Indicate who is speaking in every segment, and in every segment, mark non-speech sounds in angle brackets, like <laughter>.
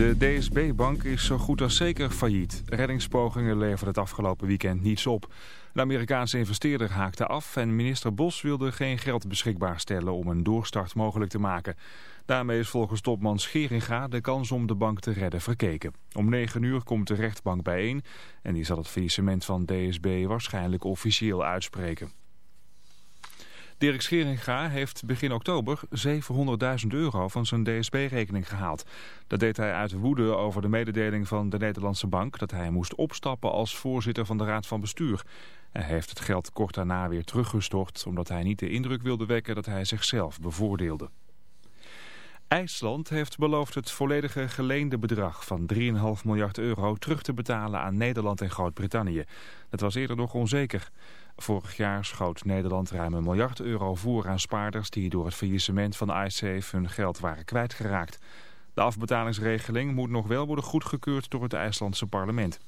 Speaker 1: De DSB-bank is zo goed als zeker failliet. Reddingspogingen leverden het afgelopen weekend niets op. De Amerikaanse investeerder haakte af en minister Bos wilde geen geld beschikbaar stellen om een doorstart mogelijk te maken. Daarmee is volgens topman Scheringa de kans om de bank te redden verkeken. Om 9 uur komt de rechtbank bijeen en die zal het faillissement van DSB waarschijnlijk officieel uitspreken. Dirk Scheringa heeft begin oktober 700.000 euro van zijn DSB-rekening gehaald. Dat deed hij uit woede over de mededeling van de Nederlandse bank... dat hij moest opstappen als voorzitter van de Raad van Bestuur. Hij heeft het geld kort daarna weer teruggestort... omdat hij niet de indruk wilde wekken dat hij zichzelf bevoordeelde. IJsland heeft beloofd het volledige geleende bedrag van 3,5 miljard euro terug te betalen aan Nederland en Groot-Brittannië. Dat was eerder nog onzeker. Vorig jaar schoot Nederland ruim een miljard euro voor aan spaarders die door het faillissement van iSafe hun geld waren kwijtgeraakt. De afbetalingsregeling moet nog wel worden goedgekeurd door het IJslandse parlement.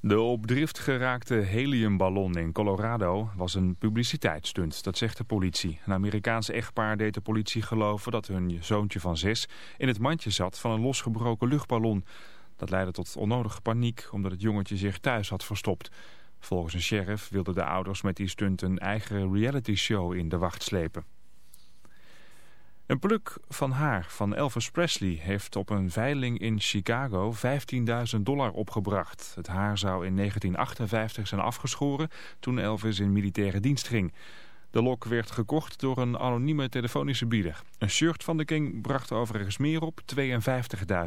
Speaker 1: De op drift geraakte heliumballon in Colorado was een publiciteitsstunt, dat zegt de politie. Een Amerikaans echtpaar deed de politie geloven dat hun zoontje van zes in het mandje zat van een losgebroken luchtballon. Dat leidde tot onnodige paniek omdat het jongetje zich thuis had verstopt. Volgens een sheriff wilden de ouders met die stunt een eigen reality show in de wacht slepen. Een pluk van haar van Elvis Presley heeft op een veiling in Chicago 15.000 dollar opgebracht. Het haar zou in 1958 zijn afgeschoren toen Elvis in militaire dienst ging. De lok werd gekocht door een anonieme telefonische bieder. Een shirt van de King bracht overigens meer op,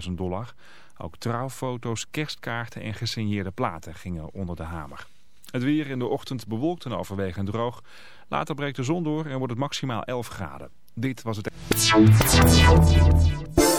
Speaker 1: 52.000 dollar. Ook trouwfoto's, kerstkaarten en gesigneerde platen gingen onder de hamer. Het weer in de ochtend bewolkt en overwegend droog. Later breekt de zon door en wordt het maximaal 11 graden. Dit was het...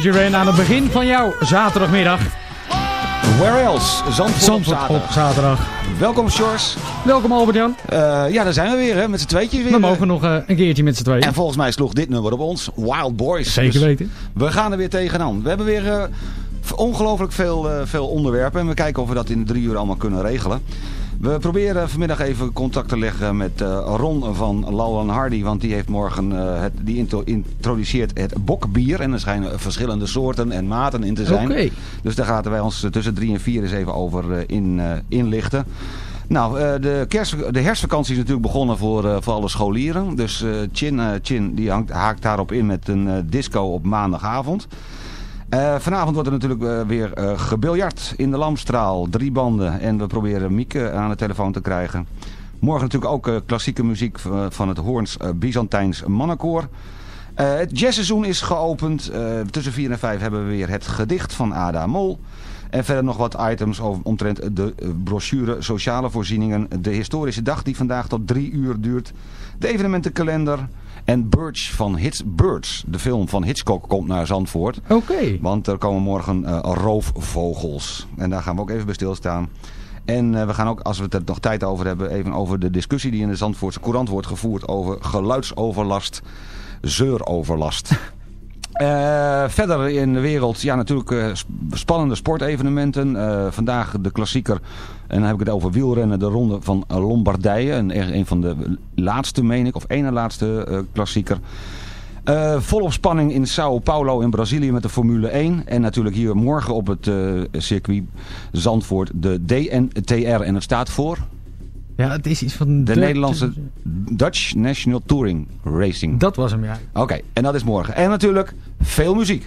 Speaker 2: Duran Duran aan het begin van jouw zaterdagmiddag.
Speaker 3: Where else? Zandvoort,
Speaker 2: Zandvoort
Speaker 3: op
Speaker 2: op
Speaker 3: zaterdag. Welkom, Sjors.
Speaker 2: Welkom Albert-Jan.
Speaker 3: Eh, ja, daar zijn we weer, hè, met z'n tweetjes weer.
Speaker 2: We mogen nog eh, een keertje met z'n tweeën.
Speaker 3: En volgens mij sloeg dit nummer op ons. Wild Boys.
Speaker 2: Zeker
Speaker 3: Dus
Speaker 2: weten.
Speaker 3: We gaan er weer tegenaan. We hebben weer eh, ongelooflijk veel, eh, veel onderwerpen. En we kijken of we dat in drie uur allemaal kunnen regelen. We proberen vanmiddag even contact te leggen met eh, Ron van Lauwen Hardy. Want die heeft morgen eh, het, die intro- introduceert het bokbier. En er schijnen verschillende soorten en maten in te zijn. Dus daar gaan wij ons tussen drie en vier eens even over eh, in, inlichten. Nou, de, kerst, de herfstvakantie is natuurlijk begonnen voor, voor alle scholieren. Dus Chin, Chin die hangt, haakt daarop in met een disco op maandagavond. Eh, vanavond wordt er natuurlijk eh, weer eh gebiljart in de Lamstraal. Drie banden. En we proberen Mieke aan de telefoon te krijgen. Morgen natuurlijk ook klassieke muziek van het Hoorns Byzantijns Mannenkoor. Het jazzseizoen is geopend. Tussen 4 en 5 hebben we weer het gedicht van Ada Mol. En verder nog wat items over, omtrent de brochure Sociale Voorzieningen. De historische dag die vandaag tot drie uur duurt. De evenementenkalender. En Birch van Hits, Birds, de film van Hitchcock, komt naar Zandvoort.
Speaker 2: Oké.
Speaker 3: Want er komen morgen eh, roofvogels. En daar gaan we ook even bij stilstaan. En eh, we gaan ook, als we er nog tijd over hebben, even over de discussie die in de Zandvoortse Courant wordt gevoerd over geluidsoverlast, zeuroverlast. <laughs> Eh, verder in de wereld, ja natuurlijk eh, sp- spannende sportevenementen. Eh, vandaag de klassieker, en dan heb ik het over wielrennen, de ronde van Lombardije. Een, een van de laatste, meen ik, of ene laatste klassieker. Volop spanning in Sao Paulo in Brazilië met de Formule 1. En natuurlijk hier morgen op het circuit Zandvoort de DNTR. En het staat voor
Speaker 2: Ja, het is iets van...
Speaker 3: de Nederlandse Dutch National Touring Racing.
Speaker 2: Dat was hem, ja.
Speaker 3: Oké, en dat is morgen. En natuurlijk veel muziek.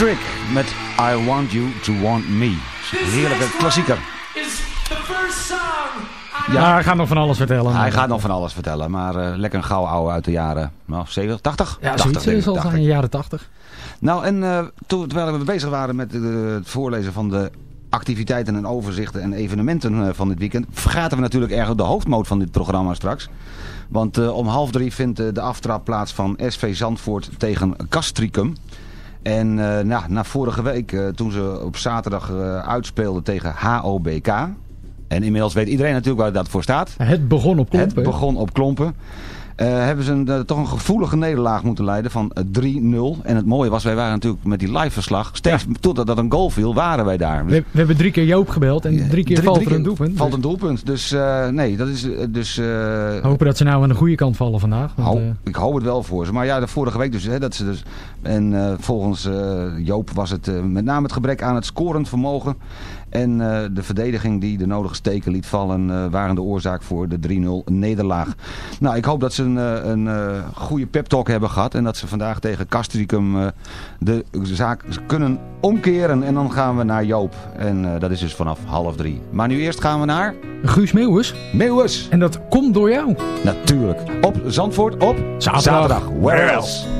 Speaker 3: Trick met I Want You To Want Me. Heerlijke klassieker.
Speaker 2: Ja, hij gaat nog van alles vertellen.
Speaker 3: Hij gaat nog van alles vertellen, maar eh, lekker een gauw oude uit de jaren nou, 70, 80?
Speaker 2: Ja,
Speaker 3: 80,
Speaker 2: zoiets is al
Speaker 3: 80.
Speaker 2: in de jaren 80.
Speaker 3: Nou, en eh, toen, terwijl we bezig waren met eh, het voorlezen van de activiteiten en overzichten en evenementen eh, van dit weekend, vergaten we natuurlijk erg de hoofdmoot van dit programma straks. Want eh, om half drie vindt de aftrap plaats van SV Zandvoort tegen Castricum. En eh, nou, na vorige week, eh, toen ze op zaterdag eh, uitspeelden tegen HOBK. En inmiddels weet iedereen natuurlijk waar dat voor staat.
Speaker 2: Het begon op klompen.
Speaker 3: Het begon op klompen. Eh, hebben ze een, eh, toch een gevoelige nederlaag moeten leiden van eh, 3-0. En het mooie was, wij waren natuurlijk met die live verslag. Steeds totdat dat een goal viel, waren wij daar.
Speaker 2: We, we hebben drie keer Joop gebeld en drie keer valt er een doelpunt.
Speaker 3: Valt een doelpunt. Dus eh, nee, dat is eh, dus... eh,
Speaker 2: hopen dat ze nou aan de goede kant vallen vandaag. Want, eh,
Speaker 3: ik hou het wel voor ze. Maar ja, de vorige week dus. Hè, dat ze dus en eh, volgens eh, Joop was het eh, met name het gebrek aan het scorend vermogen. En de verdediging die de nodige steken liet vallen waren de oorzaak voor de 3-0 nederlaag. Nou, ik hoop dat ze een, een goede pep talk hebben gehad. En dat ze vandaag tegen Castricum de zaak kunnen omkeren. En dan gaan we naar Joop. En dat is dus vanaf half drie. Maar nu eerst gaan we naar...
Speaker 2: Guus Meeuwis.
Speaker 3: Meeuwis.
Speaker 2: En dat komt door jou.
Speaker 3: Natuurlijk. Op Zandvoort op
Speaker 2: zaterdag.
Speaker 3: zaterdag. Where else?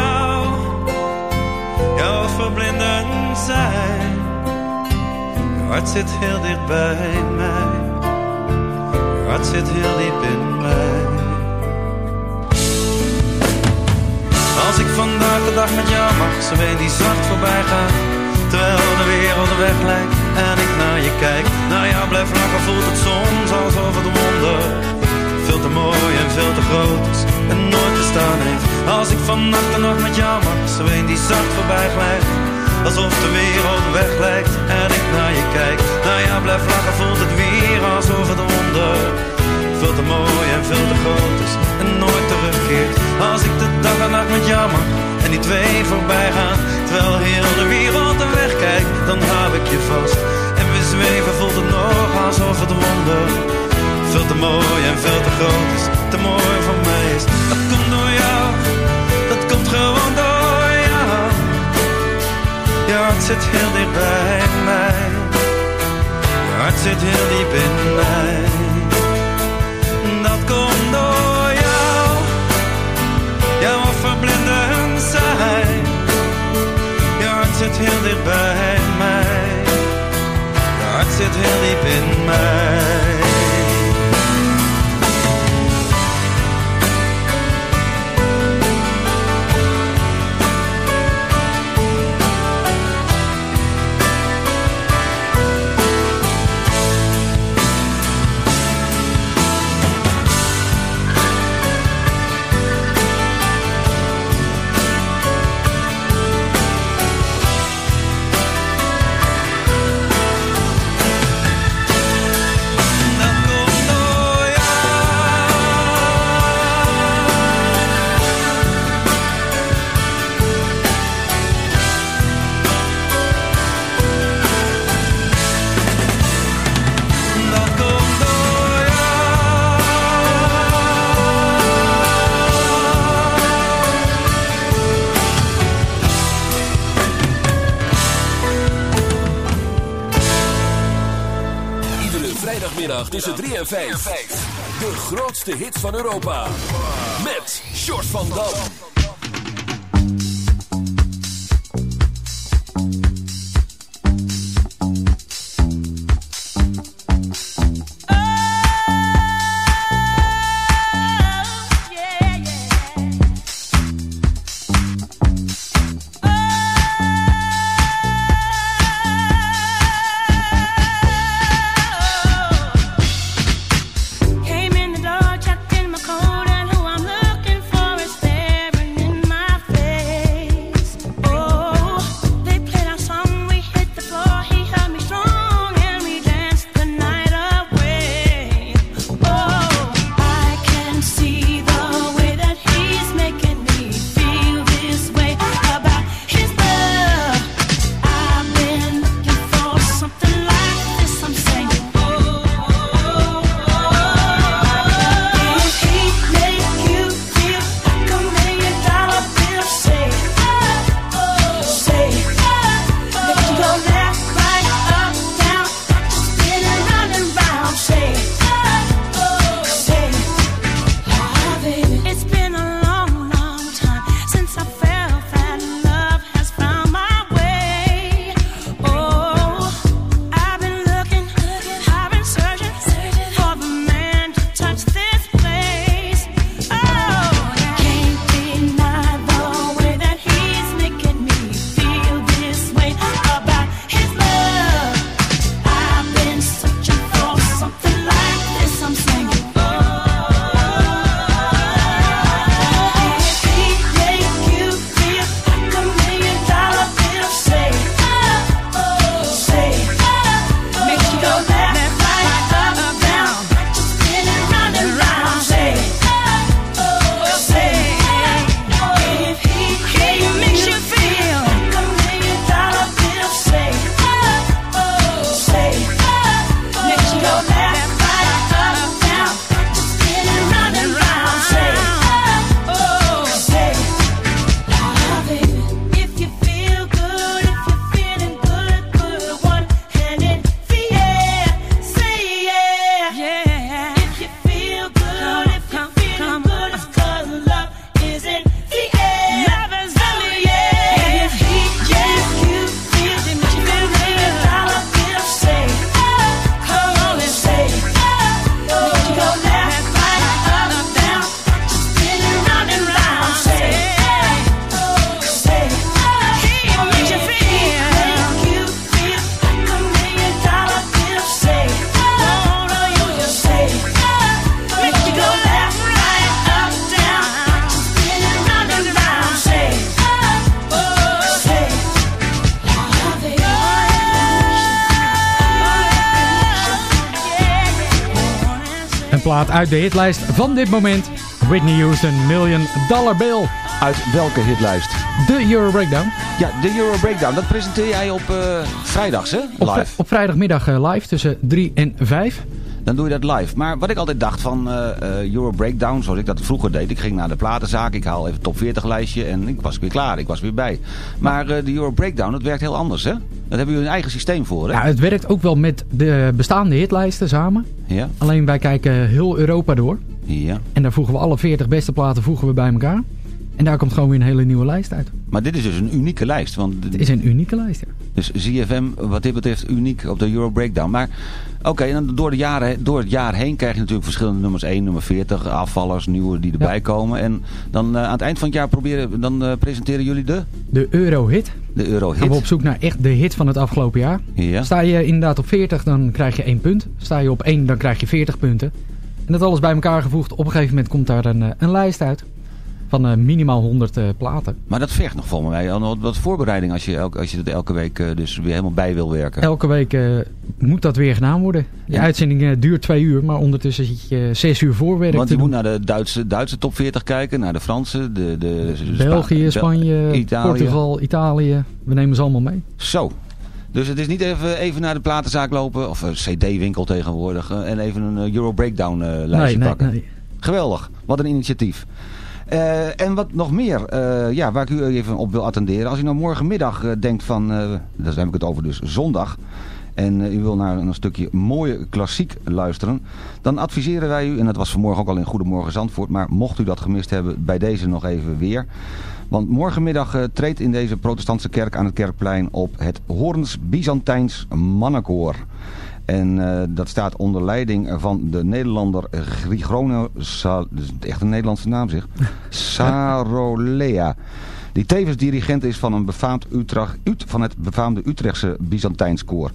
Speaker 4: jouw verblindend zijn. Je hart zit heel dicht bij mij, je hart zit heel diep in mij. Als ik vandaag de dag met jou mag, zo weet die zacht voorbij gaat. Terwijl de wereld weg lijkt en ik naar je kijk. Naar jou blijf lachen voelt het soms alsof het wonder. Veel te mooi en veel te groot is en nooit bestaan heeft. Als ik vannacht de nacht met jou mag, zo weet die zacht voorbij glijdt. Alsof de wereld weg lijkt en ik naar je kijk. Naar jou blijf lachen voelt het weer alsof het wonder. Veel te mooi en veel te groot is en nooit terugkeert. Als ik de dag en nacht met jou mag en die twee voorbij gaan. Terwijl heel de wereld de weg kijkt, dan hou ik je vast. En we zweven voelt het nog alsof het wonder. Veel te mooi en veel te groot is, te mooi voor gewoon door jou. Je hart zit heel dicht bij mij. Je hart zit heel diep in mij. Dat komt door jou, jouw verblindend zijn. Je hart zit heel dicht bij mij, je hart zit heel diep in mij.
Speaker 5: Van Europa.
Speaker 2: Plaat uit de hitlijst van dit moment. Whitney Houston, Million Dollar Bill.
Speaker 3: Uit welke hitlijst?
Speaker 2: De Euro Breakdown.
Speaker 3: Ja, de Euro Breakdown. Dat presenteer jij op uh, vrijdags, hè? Live.
Speaker 2: Op, op vrijdagmiddag uh, live tussen 3 en 5
Speaker 3: dan doe je dat live. Maar wat ik altijd dacht van uh, Euro Breakdown, zoals ik dat vroeger deed. Ik ging naar de platenzaak, ik haal even top 40 lijstje en ik was weer klaar. Ik was weer bij. Maar uh, de Euro Breakdown, dat werkt heel anders hè? Daar hebben jullie een eigen systeem voor hè?
Speaker 2: Ja, het werkt ook wel met de bestaande hitlijsten samen.
Speaker 3: Ja.
Speaker 2: Alleen wij kijken heel Europa door.
Speaker 3: Ja.
Speaker 2: En daar voegen we alle 40 beste platen voegen we bij elkaar. En daar komt gewoon weer een hele nieuwe lijst uit.
Speaker 3: Maar dit is dus een unieke lijst. Want
Speaker 2: het is een unieke lijst, ja.
Speaker 3: Dus ZFM, wat dit betreft, uniek op de Euro Breakdown. Maar oké, okay, dan door, de jaren, door het jaar heen krijg je natuurlijk verschillende nummers 1, nummer 40, afvallers, nieuwe die erbij ja. komen. En dan uh, aan het eind van het jaar proberen, dan uh, presenteren jullie de?
Speaker 2: De Eurohit.
Speaker 3: De Eurohit.
Speaker 2: Gaan we op zoek naar echt de hit van het afgelopen jaar.
Speaker 3: Ja.
Speaker 2: Sta je inderdaad op 40, dan krijg je 1 punt. Sta je op 1, dan krijg je 40 punten. En dat alles bij elkaar gevoegd. Op een gegeven moment komt daar een, een lijst uit van uh, minimaal 100 uh, platen.
Speaker 3: Maar dat vergt nog volgens mij al wat voorbereiding als je, elke, als je het elke week uh, dus weer helemaal bij wil werken.
Speaker 2: Elke week moet dat weer gedaan worden. De ja. uitzending duurt twee uur, maar ondertussen zit je zes uur voorwerk
Speaker 3: Want je moet naar de Duitse, Duitse top 40 kijken, naar de Franse, de, de,
Speaker 2: België, Spa Spanje,
Speaker 3: Italië.
Speaker 2: Portugal, Italië. We nemen ze allemaal mee.
Speaker 3: Zo. Dus het is niet even, even naar de platenzaak lopen, of een cd-winkel tegenwoordig, en even een Euro Breakdown lijstje
Speaker 2: nee,
Speaker 3: pakken.
Speaker 2: Nee, nee.
Speaker 3: Geweldig. Wat een initiatief. Uh, en wat nog meer, uh, ja, waar ik u even op wil attenderen. Als u nou morgenmiddag uh, denkt van, daar heb ik het over dus zondag. En u wil naar een stukje mooie klassiek luisteren. Dan adviseren wij u, en dat was vanmorgen ook al in Goedemorgen Zandvoort. Maar mocht u dat gemist hebben, bij deze nog even weer. Want morgenmiddag treedt in deze protestantse kerk aan het Kerkplein op het Hoorns Byzantijns Mannenkoor. En uh, dat staat onder leiding van de Nederlander Grigrono, echt een Nederlandse naam zeg, <laughs> Sarolea. Die tevens dirigent is van, een befaamd Utrecht, Ut, van het befaamde Utrechtse Byzantijnskoor.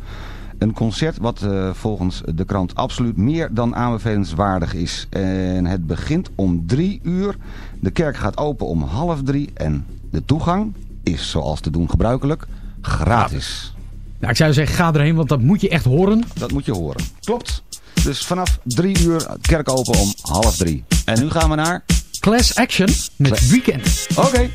Speaker 3: Een concert wat uh, volgens de krant absoluut meer dan aanbevelenswaardig is. En het begint om drie uur. De kerk gaat open om half drie. En de toegang is zoals te doen gebruikelijk gratis.
Speaker 2: Nou, ik zou zeggen, ga erheen, want dat moet je echt horen.
Speaker 3: Dat moet je horen. Klopt. Dus vanaf drie uur, kerk open om half drie. En nu gaan we naar...
Speaker 2: Class Action met Class. Weekend.
Speaker 3: Oké. Okay.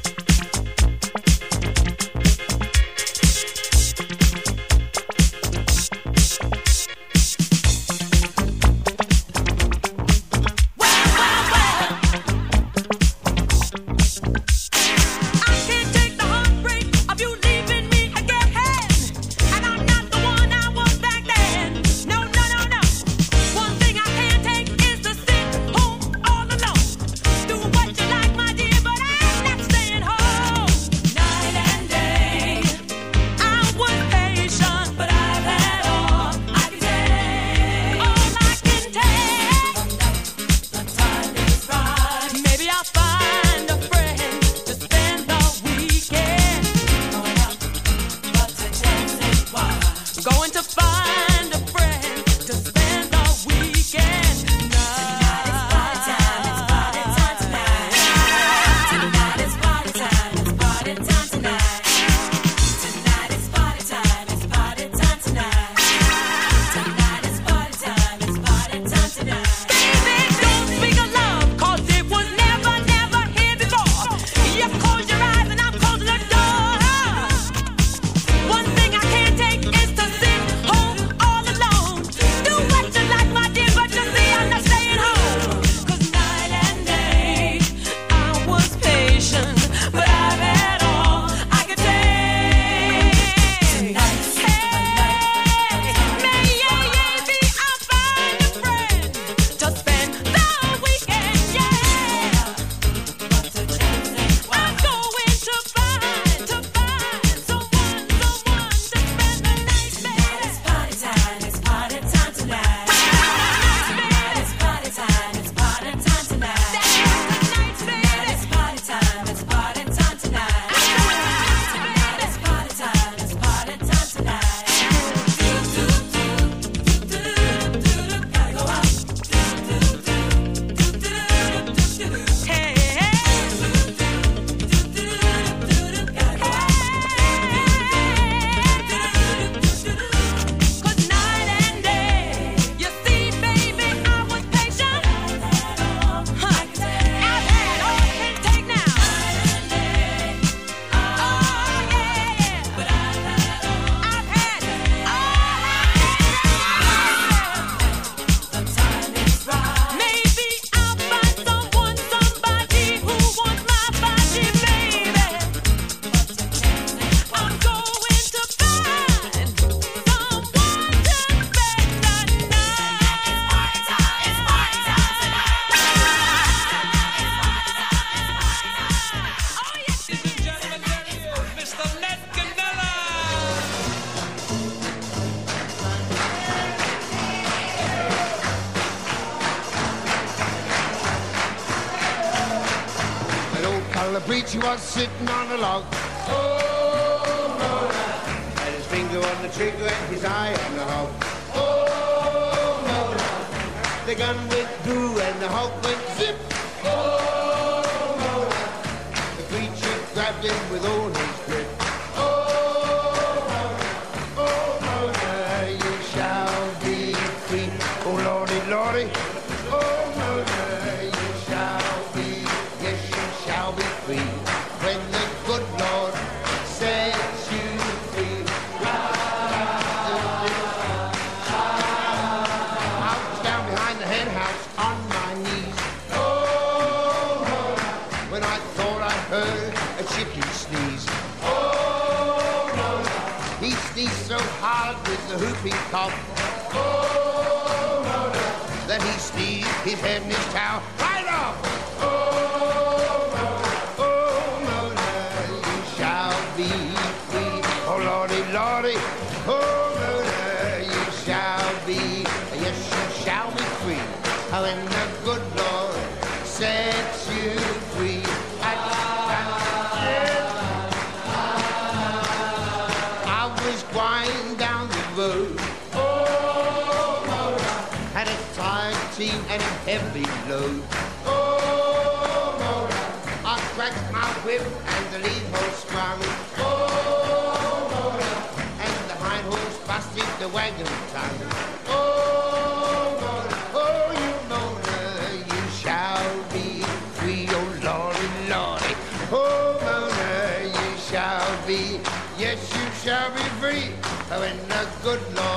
Speaker 6: Tired and a heavy load. Oh, Mona, I cracked my whip and the lead horse sprung. Oh, Mona, and the hind horse busted the wagon tongue. Oh, Mona, oh, you Mona, you shall be free. Oh, Lordy, Lordy, oh, Mona, you shall be, yes, you shall be free. Oh, when the good Lord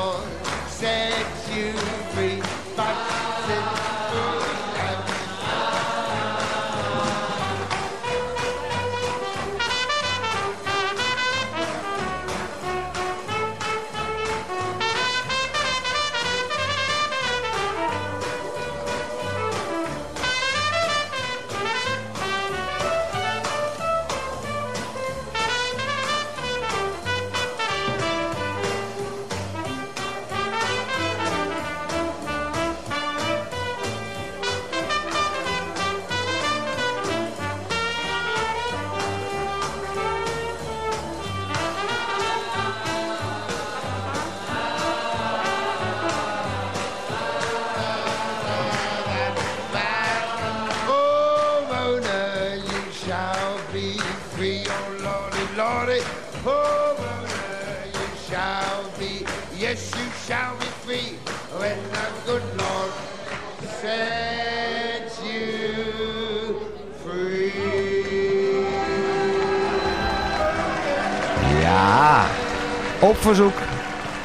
Speaker 3: op verzoek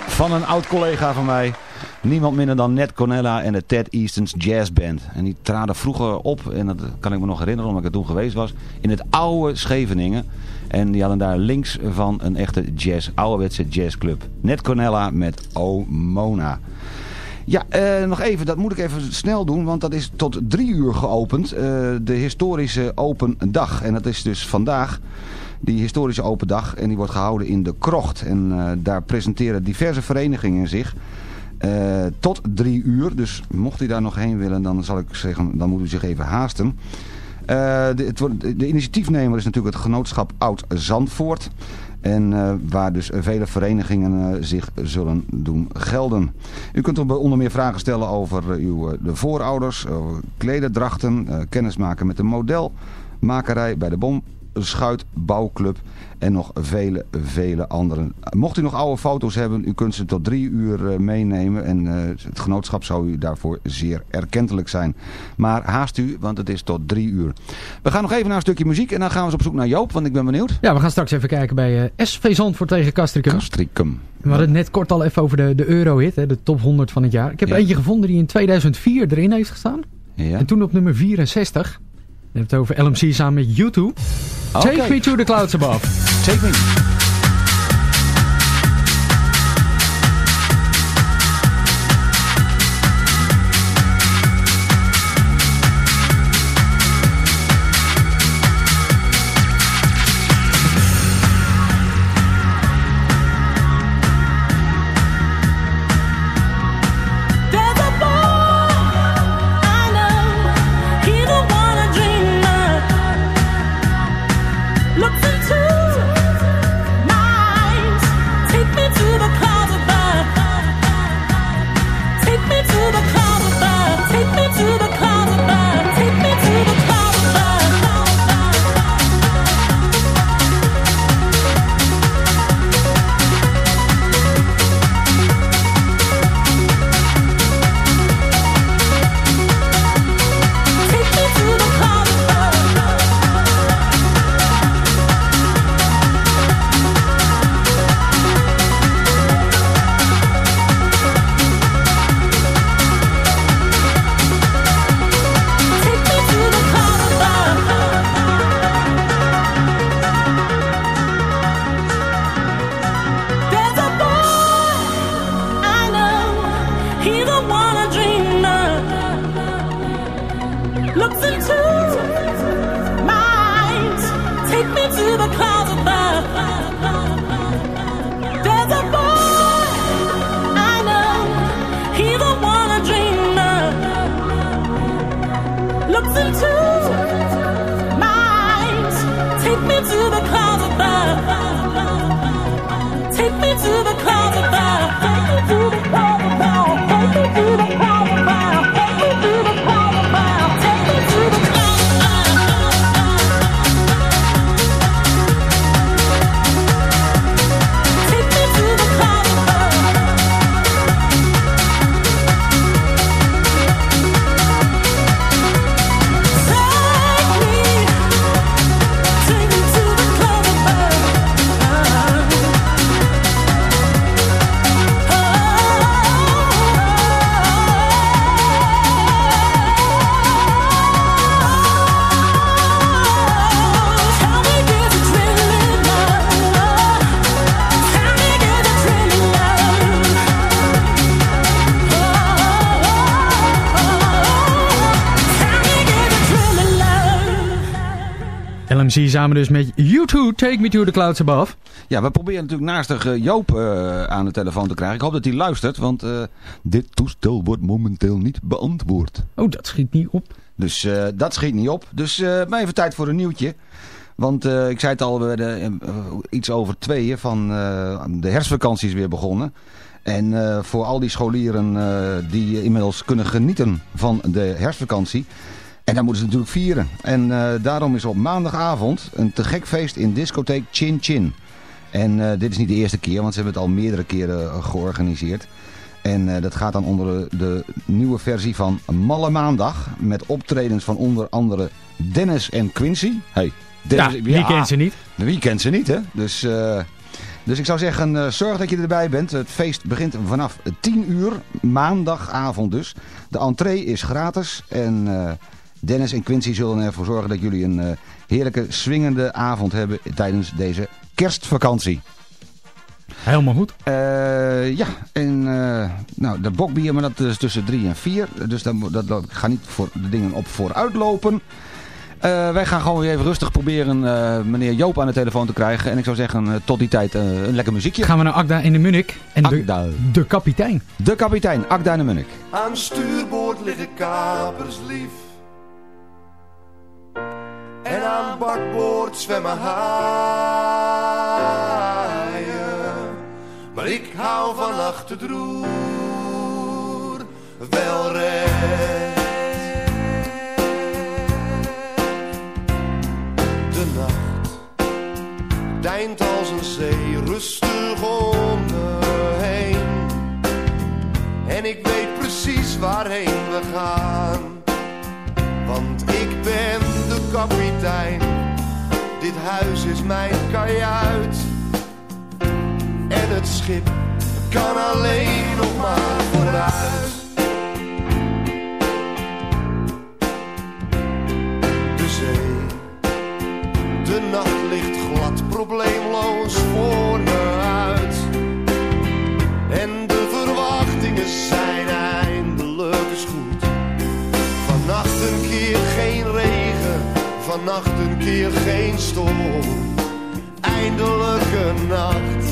Speaker 3: van een oud collega van mij. Niemand minder dan Ned Cornella en de Ted Easton's Jazz Band. En die traden vroeger op, en dat kan ik me nog herinneren omdat ik er toen geweest was, in het oude Scheveningen. En die hadden daar links van een echte jazz, ouderwetse jazzclub. Ned Cornella met O Mona. Ja, eh, nog even, dat moet ik even snel doen, want dat is tot drie uur geopend. eh, de historische open dag. En dat is dus vandaag die historische open dag. En die wordt gehouden in de Krocht. En eh, daar presenteren diverse verenigingen zich. eh, tot drie uur. Dus mocht u daar nog heen willen, dan zal ik zeggen, dan moet u zich even haasten. Eh, de, de initiatiefnemer is natuurlijk het genootschap Oud Zandvoort. En waar dus vele verenigingen zich zullen doen gelden. U kunt er onder meer vragen stellen over uw, de voorouders, klederdrachten, eh, kennismaken met de modelmakerij bij de Bom, Schuit Bouwclub en nog vele, vele anderen. Mocht u nog oude foto's hebben, u kunt ze tot drie uur eh, meenemen en eh, het genootschap zou u daarvoor zeer erkentelijk zijn. Maar haast u, want het is tot drie uur. We gaan nog even naar een stukje muziek en dan gaan we eens op zoek naar Joop, want ik ben benieuwd.
Speaker 2: Ja, we gaan straks even kijken bij eh, SV Zandvoort tegen Castricum.
Speaker 3: Castricum.
Speaker 2: We hadden het net kort al even over de, de Eurohit, hè, de top 100 van het jaar. Ik heb
Speaker 3: Ja.
Speaker 2: eentje gevonden die in 2004 erin heeft gestaan.
Speaker 3: Ja.
Speaker 2: En toen op nummer 64. Je hebt het over LMC samen met YouTube. Take me to the clouds above.
Speaker 3: Take me.
Speaker 2: LMC samen dus met U2, Take Me To The Clouds Above.
Speaker 3: Ja, we proberen natuurlijk naastig eh, Joop eh, aan de telefoon te krijgen. Ik hoop dat hij luistert, want eh, dit toestel wordt momenteel niet beantwoord.
Speaker 2: Oh, dat schiet niet op.
Speaker 3: Dus dat schiet niet op. Dus maar even tijd voor een nieuwtje. Want ik zei het al, we werden, iets over tweeën van de herfstvakantie is weer begonnen. En voor al die scholieren die inmiddels kunnen genieten van de herfstvakantie. En dan moeten ze natuurlijk vieren. En eh, daarom is op maandagavond een te gek feest in discotheek Chin Chin. En eh, dit is niet de eerste keer, want ze hebben het al meerdere keren eh, georganiseerd. En dat gaat dan onder de, nieuwe versie van Malle Maandag. Met optredens van onder andere Dennis en Quincy. Hey, Dennis,
Speaker 2: Ja, wie kent ze niet?
Speaker 3: Wie kent ze niet, hè? Dus, dus ik zou zeggen, zorg dat je erbij bent. Het feest begint vanaf 10 uur, maandagavond dus. De entree is gratis en Dennis en Quincy zullen ervoor zorgen dat jullie een eh, heerlijke swingende avond hebben tijdens deze kerstvakantie.
Speaker 2: Helemaal goed.
Speaker 3: Eh, ja, en eh, nou, de bokbier, maar dat is tussen 3 en 4. Dus dan, dat, dat, ik ga niet voor de dingen op vooruit lopen. Eh, wij gaan gewoon weer even rustig proberen eh, meneer Joop aan de telefoon te krijgen. En ik zou zeggen, eh, tot die tijd een lekker muziekje.
Speaker 2: Gaan we naar Agda in de Munnik. En
Speaker 3: Agda.
Speaker 2: de, de kapitein.
Speaker 3: De kapitein, Agda in de Munnik.
Speaker 7: Aan stuurboord liggen kapers lief. En aan bakboord zwemmen haaien. Maar ik hou van achter wel recht. De nacht deint als een zee rustig om me heen. En ik weet precies waarheen we gaan. Want ik ben de kapitein. Dit huis is mijn kajuit. En het schip kan alleen nog maar vooruit. De zee, de nacht ligt glad, probleemloos voor keer geen storm. Eindelijk een nacht,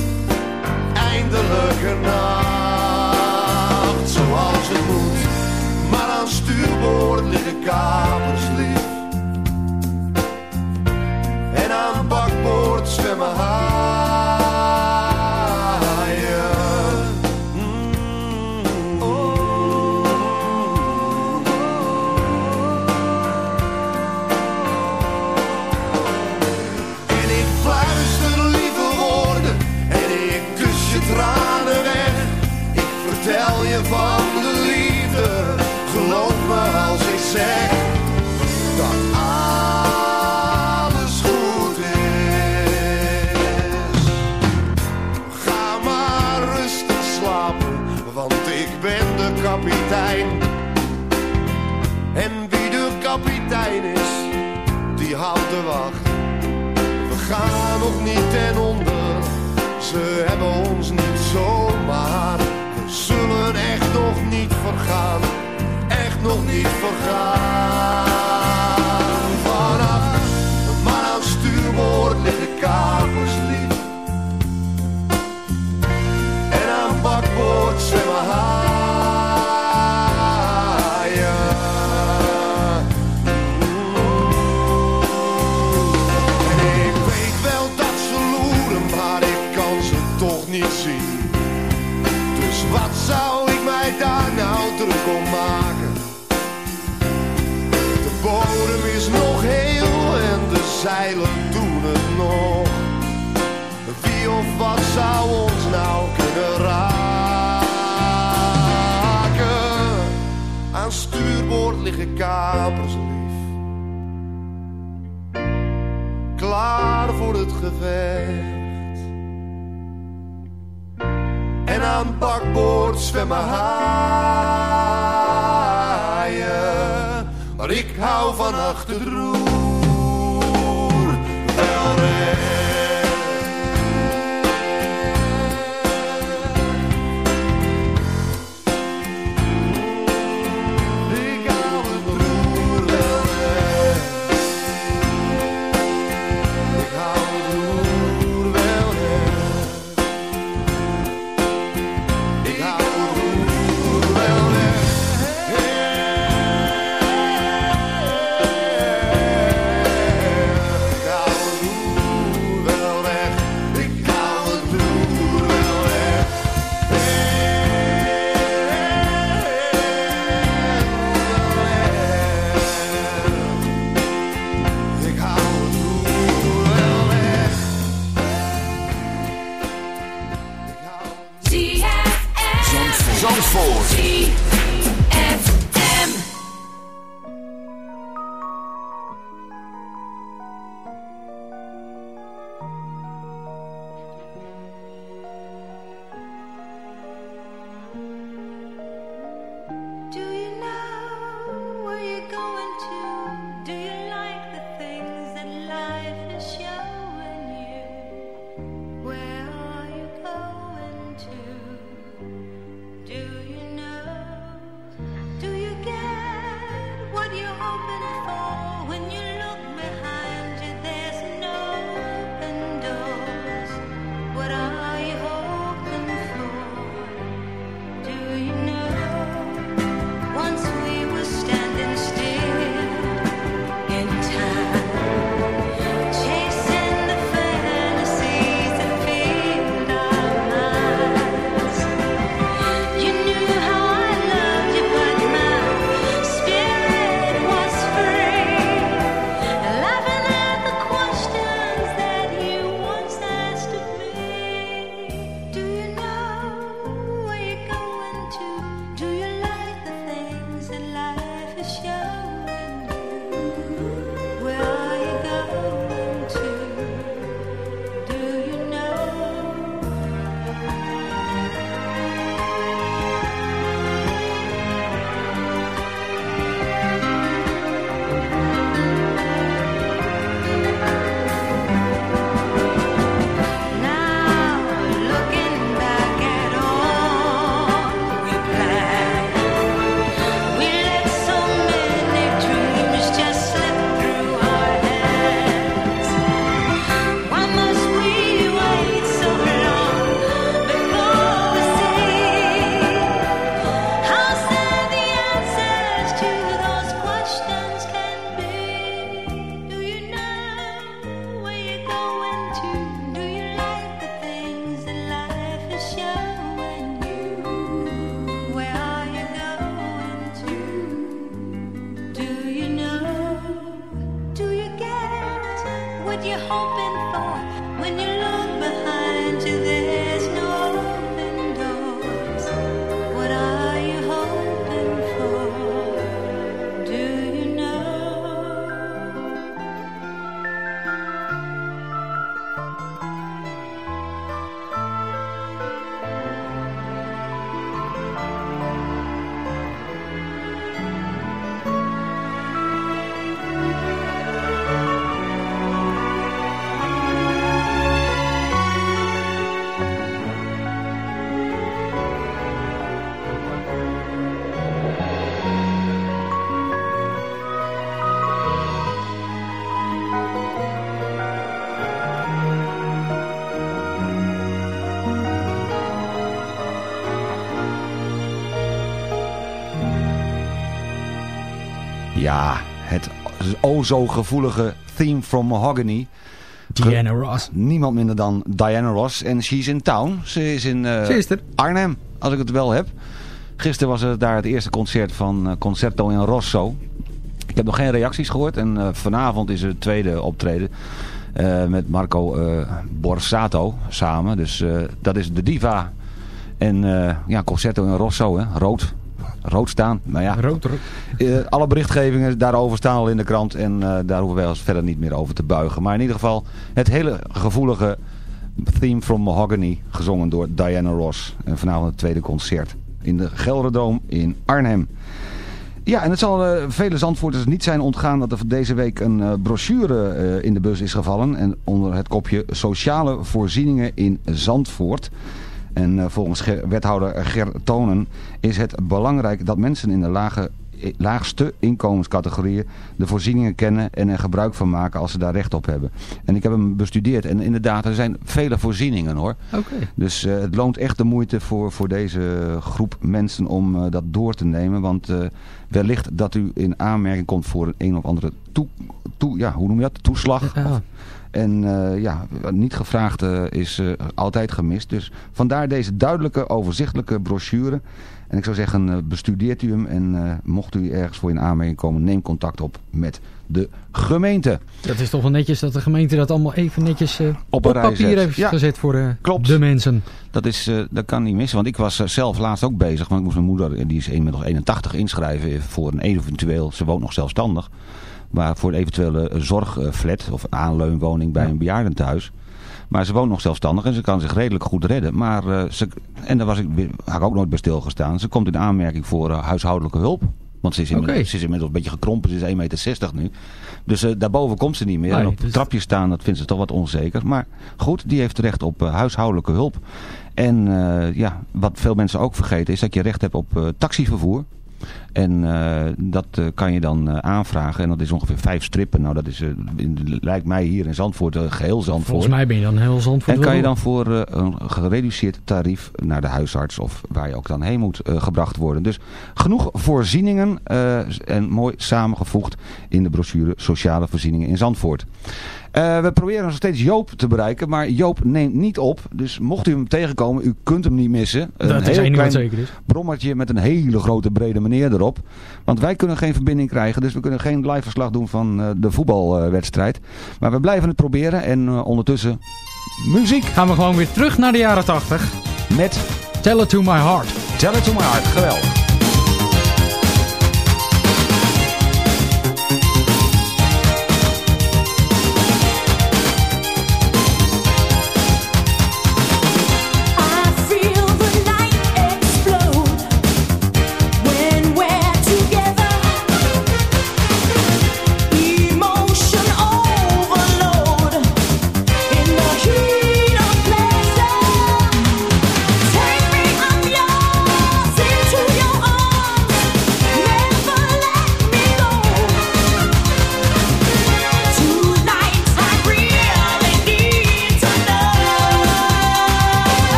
Speaker 7: eindelijk een nacht. Zoals het moet, maar aan stuurboord liggen kapers lief. En aan bakboord zwemmen haaien. Van de liefde, geloof me als ik zeg dat alles goed is. Ga maar rustig slapen, want ik ben de kapitein. En wie de kapitein is, die houdt de wacht. We gaan nog niet ten onder, ze hebben ons niet zomaar. Zullen echt nog niet vergaan, echt nog niet vergaan. zou ons nou kunnen raken? Aan stuurboord liggen kapers lief, klaar voor het gevecht. En aan bakboord zwemmen haaien, maar ik hou van
Speaker 8: achterroer.
Speaker 3: Ja, het o zo gevoelige Theme from Mahogany.
Speaker 2: Diana Ross.
Speaker 3: Niemand minder dan Diana Ross. En she's in town. Ze is in eh, Arnhem, als ik het wel heb. Gisteren was er daar het eerste concert van eh, Concerto in Rosso. Ik heb nog geen reacties gehoord. En eh, vanavond is er het tweede optreden. Met Marco Borsato samen. Dus dat is de diva. En ja, Concerto in Rosso, hè? rood. Rood staan. Nou ja,
Speaker 2: Rood, rood.
Speaker 3: eh, alle berichtgevingen daarover staan al in de krant. En eh, daar hoeven wij ons verder niet meer over te buigen. Maar in ieder geval het hele gevoelige theme from Mahogany. Gezongen door Diana Ross. En vanavond het tweede concert. In de Gelderdoom in Arnhem. Ja, en het zal eh, vele Zandvoorters niet zijn ontgaan dat er deze week een eh, brochure eh, in de bus is gevallen. En onder het kopje Sociale Voorzieningen in Zandvoort. En eh, volgens wethouder Ger Tonen is het belangrijk dat mensen in de lage, laagste inkomenscategorieën de voorzieningen kennen en er gebruik van maken als ze daar recht op hebben. En ik heb hem bestudeerd en inderdaad, er zijn vele voorzieningen hoor.
Speaker 2: Oké.
Speaker 3: Dus eh, het loont echt de moeite voor, voor deze groep mensen om eh, dat door te nemen. Want wellicht dat u in aanmerking komt voor een een of andere toe, toe, ja, hoe noem je dat? toeslag.
Speaker 2: Ja.
Speaker 3: Of- en eh, ja, niet gevraagd eh, is eh, altijd gemist. Dus vandaar deze duidelijke, overzichtelijke brochure. En ik zou zeggen, bestudeert u hem. En mocht u ergens voor in aanmerking komen, neem contact op met de gemeente.
Speaker 2: Dat is toch wel netjes dat de gemeente dat allemaal even netjes
Speaker 3: Op
Speaker 2: op,
Speaker 3: een
Speaker 2: papier
Speaker 3: zet.
Speaker 2: heeft
Speaker 3: Ja.
Speaker 2: gezet voor
Speaker 3: Klopt.
Speaker 2: de mensen.
Speaker 3: Dat, is, dat kan niet missen, want ik was zelf laatst ook bezig. Want ik moest mijn moeder, die is inmiddels 81, inschrijven voor een eventueel, ze woont nog zelfstandig. Maar voor een eventuele eh, zorgflat of aanleunwoning bij
Speaker 2: Ja.
Speaker 3: een bejaardentehuis. Maar ze woont nog zelfstandig en ze kan zich redelijk goed redden. Maar eh, ze, en daar was ik, had ik ook nooit bij stilgestaan. Ze komt in aanmerking voor eh, huishoudelijke hulp. Want ze is, inmiddels, ze is inmiddels een beetje gekrompen. Ze is 1,60 meter nu. Dus daarboven komt ze niet meer.
Speaker 2: Nee,
Speaker 3: en op
Speaker 2: dus-
Speaker 3: trapjes staan, dat vindt ze toch wat onzeker. Maar goed, die heeft recht op huishoudelijke hulp. En ja, wat veel mensen ook vergeten is dat je recht hebt op taxivervoer. En eh, dat eh, kan je dan eh, aanvragen. En dat is ongeveer vijf strippen. Nou, dat is, in- lijkt mij hier in Zandvoort, eh, geheel Zandvoort.
Speaker 2: Volgens mij ben je dan heel Zandvoort
Speaker 3: En kan je dan voor een gereduceerd tarief naar de huisarts of waar je ook dan heen moet gebracht worden. Dus genoeg voorzieningen en mooi samengevoegd in de brochure Sociale Voorzieningen in Zandvoort. Eh, we proberen nog steeds Joop te bereiken, maar Joop neemt niet op. Dus mocht u hem tegenkomen, u kunt hem niet missen.
Speaker 2: Dat
Speaker 3: een
Speaker 2: is
Speaker 3: heel klein
Speaker 2: zeker is.
Speaker 3: brommertje met een hele grote brede meneer erop. Want wij kunnen geen verbinding krijgen, dus we kunnen geen live verslag doen van eh, de voetbalwedstrijd. maar we blijven het proberen en eh, ondertussen muziek.
Speaker 2: Gaan we gewoon weer terug naar de jaren 80.
Speaker 3: Met
Speaker 2: Tell It To My Heart.
Speaker 3: Tell It To My Heart. Geweldig.